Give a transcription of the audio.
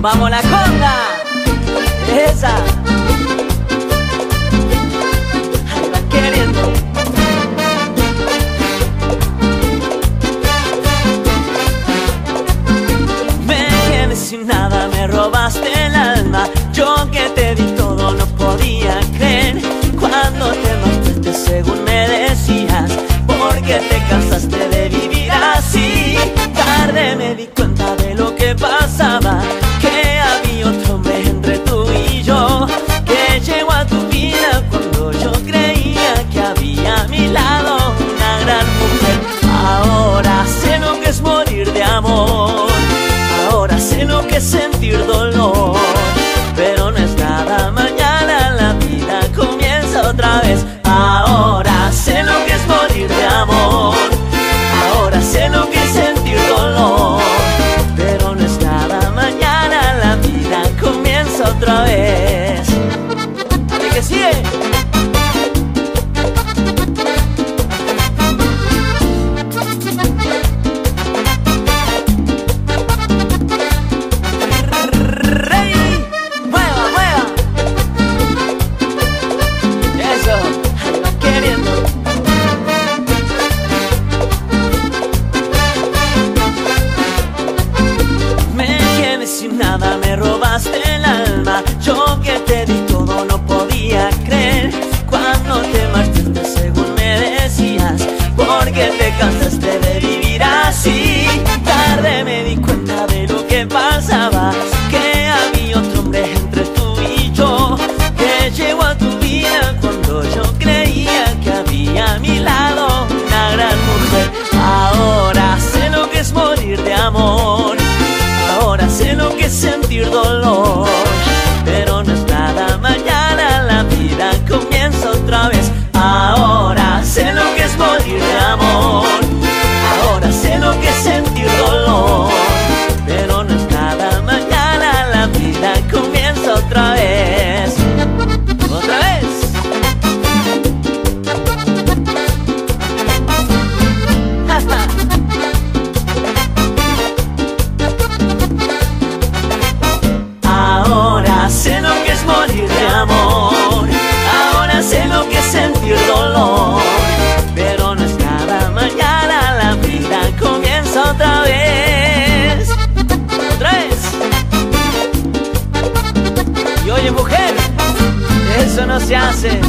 Vamos la conga. Esa. Queriendo. Me tienes sin nada, me robaste la sentir dolor. que te cansaste de vivir así. Tarde me di cuenta de lo que pasaba, que había otro hombre entre tú y yo, que llegó a tu vida cuando yo creía que había a mi lado una gran mujer. Ahora sé lo que es morir de amor, ahora sé lo que es sentir dolor. Oye mujer, eso no se hace.